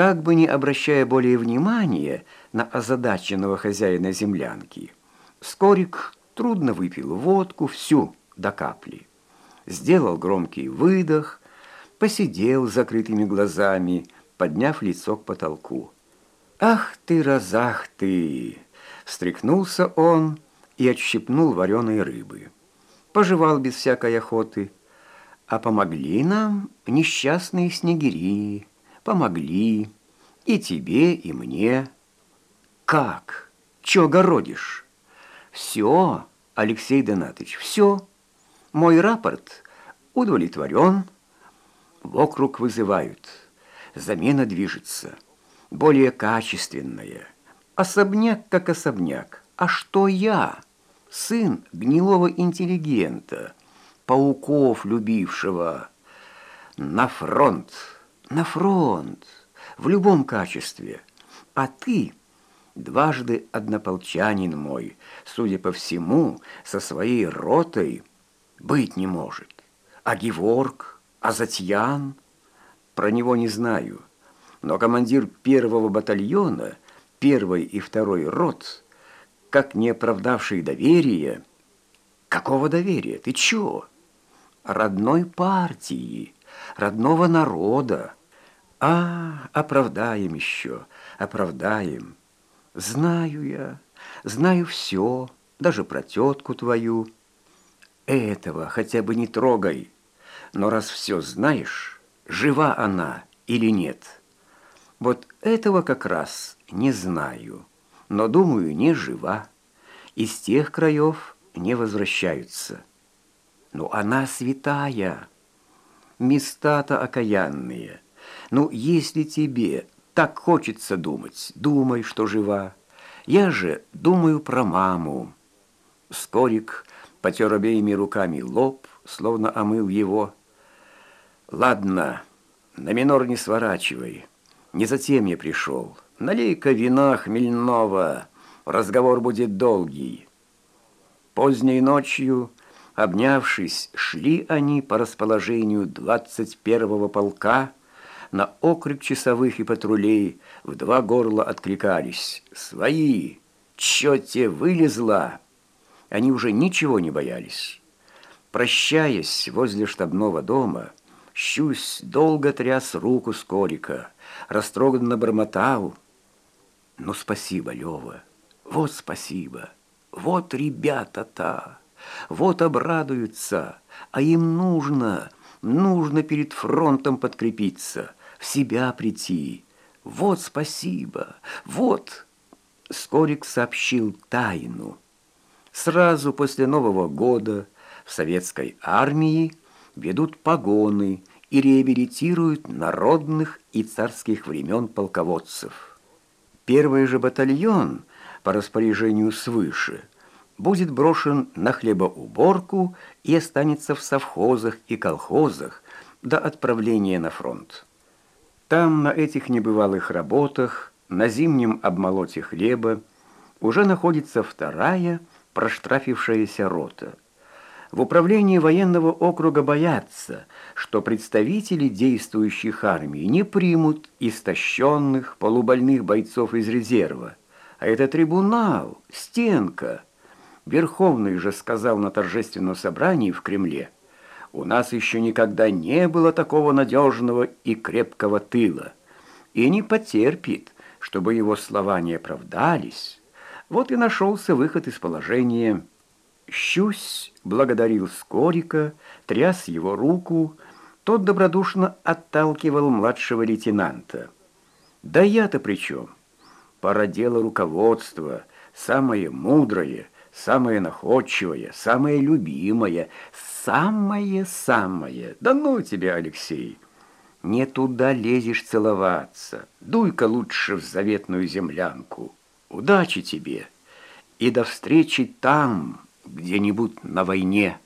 как бы не обращая более внимания на озадаченного хозяина землянки. Скорик трудно выпил водку всю до капли. Сделал громкий выдох, посидел с закрытыми глазами, подняв лицо к потолку. «Ах ты, разах ты!» Встряхнулся он и отщипнул вареной рыбы. Пожевал без всякой охоты. А помогли нам несчастные снегири, помогли и тебе, и мне. Как? Чё городишь? Все, Алексей Донатович, все. Мой рапорт удовлетворен. Вокруг вызывают. Замена движется. Более качественная. Особняк как особняк. А что я? Сын гнилого интеллигента, пауков любившего. На фронт, на фронт, в любом качестве. А ты дважды однополчанин мой, судя по всему, со своей ротой быть не может. А Геворг, а Затьян, про него не знаю. Но командир первого батальона, первой и второй рот, как не оправдавший доверие... Какого доверия? Ты чё? Родной партии, родного народа. А, оправдаем еще, оправдаем. Знаю я, знаю все, даже про тетку твою. Этого хотя бы не трогай. Но раз все знаешь, жива она или нет. Вот этого как раз не знаю, но, думаю, не жива. Из тех краев не возвращаются. Но она святая. Места-то окаянные. Ну, если тебе так хочется думать. Думай, что жива. Я же думаю про маму. Скорик потер обеими руками лоб, словно омыл его. Ладно, на минор не сворачивай. Не затем я пришел. Налей-ка вина хмельного. Разговор будет долгий. Поздней ночью, обнявшись, шли они по расположению двадцать первого полка, на окрик часовых и патрулей в два горла откликались. «Свои! Чё те вылезла?» Они уже ничего не боялись. Прощаясь возле штабного дома, Щусь долго тряс руку Скорика, растроганно бормотал. «Ну, спасибо, Лёва, вот спасибо, вот ребята-то, вот обрадуются, а им нужно, нужно перед фронтом подкрепиться» в себя прийти. Вот спасибо, вот...» Скорик сообщил тайну. Сразу после Нового года в советской армии ведут погоны и реабилитируют народных и царских времен полководцев. Первый же батальон по распоряжению свыше будет брошен на хлебоуборку и останется в совхозах и колхозах до отправления на фронт. Там, на этих небывалых работах, на зимнем обмолоте хлеба, уже находится вторая проштрафившаяся рота. В управлении военного округа боятся, что представители действующих армий не примут истощенных, полубольных бойцов из резерва. А это трибунал, стенка. Верховный же сказал на торжественном собрании в Кремле – у нас еще никогда не было такого надежного и крепкого тыла. И не потерпит, чтобы его слова не оправдались. Вот и нашелся выход из положения. Щусь благодарил Скорика, тряс его руку. Тот добродушно отталкивал младшего лейтенанта. «Да я-то при чем? Пора дело руководства, самое мудрое, самое находчивое, самое любимое, самое-самое. Да ну тебя, Алексей! Не туда лезешь целоваться. Дуй-ка лучше в заветную землянку. Удачи тебе! И до встречи там, где-нибудь на войне».